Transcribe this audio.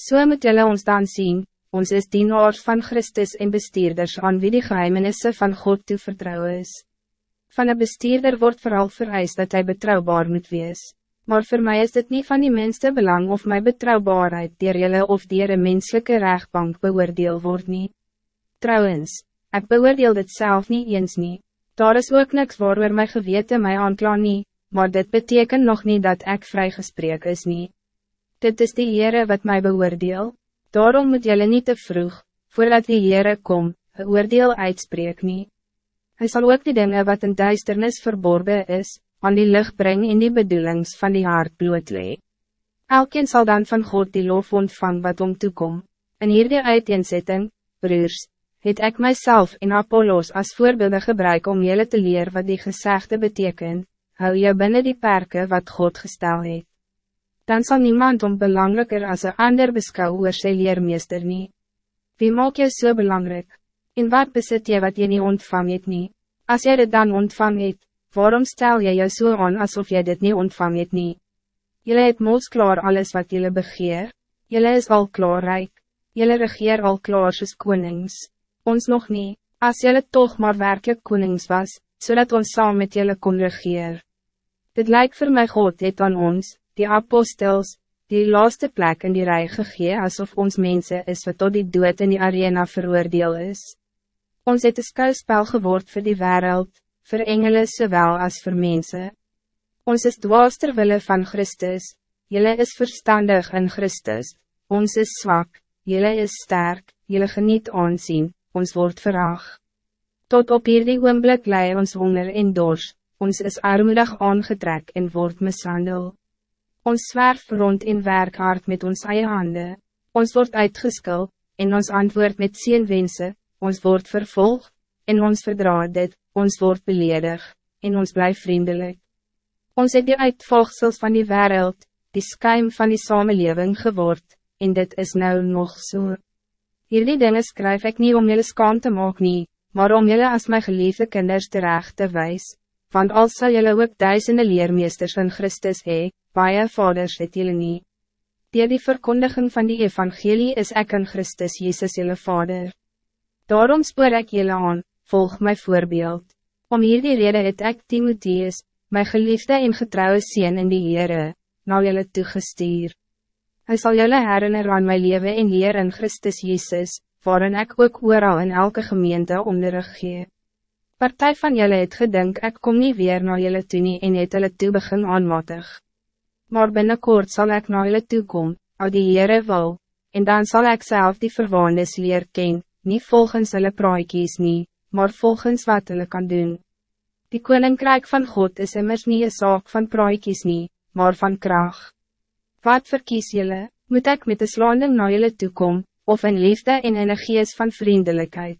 So moet julle ons dan zien, ons is dienaars van Christus en bestuurders aan wie die geheimenisse van God toe vertrouw is. Van een bestuurder wordt vooral vereist dat hij betrouwbaar moet wees. Maar voor mij is het niet van die minste belang of mijn betrouwbaarheid dier julle of dier een menselijke rechtbank beoordeel wordt niet. Trouwens, ik beoordeel dit zelf niet eens niet. Daar is ook niks waarover my gewete my aankla nie, maar dit betekent nog niet dat ik vrijgesprek is niet. Dit is die Heere wat mij beoordeel, daarom moet jullie niet te vroeg, voordat die Heere kom, een oordeel uitspreek nie. Hy sal ook die dingen wat in duisternis verborgen is, aan die lucht brengen in die bedoelings van die hart blootlee. Elkeen zal dan van God die lof ontvang wat om toekom. In hierdie uiteenzetting, broers, het ik mijzelf in Apollos als voorbeeld gebruik om jullie te leren wat die gezegde betekent, hou je binnen die perken wat God gesteld heeft. Dan zal niemand om belangrijker als een ander beschouwen oor sy leermeester nie. Wie maak zo so belangrijk? In wat bezit je wat je niet ontvang het nie? As jy dit dan ontvang het, waarom stel je jou so aan alsof jy dit niet ontvang het nie? Jylle het moos klaar alles wat jullie begeer, Jylle is al klaar rijk, Jylle regeer al klaar soos konings ons nog niet, als jullie toch maar werkelijk konings was, zodat ons samen met jullie kon regeer. Dit lijkt voor mij God het aan ons, die apostels, die laatste plek in die rij gegee alsof ons mensen is wat tot die dood in die arena veroordeel is. Ons het een skuilspel geword voor die wereld, voor engelen zowel als voor mensen. Ons is dwaas terwille van Christus, jullie is verstandig in Christus, ons is zwak, jullie is sterk, jullie geniet aanzien, ons wordt verraag. Tot op hierdie oomblik lei ons honger en dors, ons is armoedig aangetrek en wordt mishandel. Ons zwerf rond in werk hard met ons eie hande, ons wordt uitgeskil, en ons antwoord met wense, ons wordt vervolgd, en ons verdra dit, ons wordt beledig, en ons blijft vriendelijk. Ons het die uitvolgsels van die wereld, die skuim van die samenleving geword, en dit is nou nog. So. Hierdie dingen skryf ik niet om jullie skaam te maak nie, maar om jullie als mijn geliefde kinders terecht te wijs, want als sal jullie ook duizenden leermeesters van Christus hee, baie vaders het jullie nie. Die die verkondiging van die evangelie is ek in Christus Jezus jullie vader. Daarom spoor ik jullie aan, volg mijn voorbeeld. Om hierdie rede het ek Timotheus, mijn geliefde en getrouwe sien in die Heere, nou jullie toegestuur. Hij zal jullie herinneren aan mijn leven en leer in Christus Jezus, waarin ik ook ooral in elke gemeente onderrig gee. Partij van jullie het gedink, ik kom niet weer naar jullie toe nie en het hulle toe begin aanmatig. Maar binnenkort zal ik naar jullie toe kom, al die Heere wil, en dan zal ik zelf die verwandes leer ken, niet volgens hulle praaikies nie, maar volgens wat hulle kan doen. Die koninkrijk van God is immers niet een zaak van praaikies nie, maar van kracht. Wat verkies jullie? Moet ik met de slaande naar jullie toekom, of een liefde en een geest van vriendelijkheid?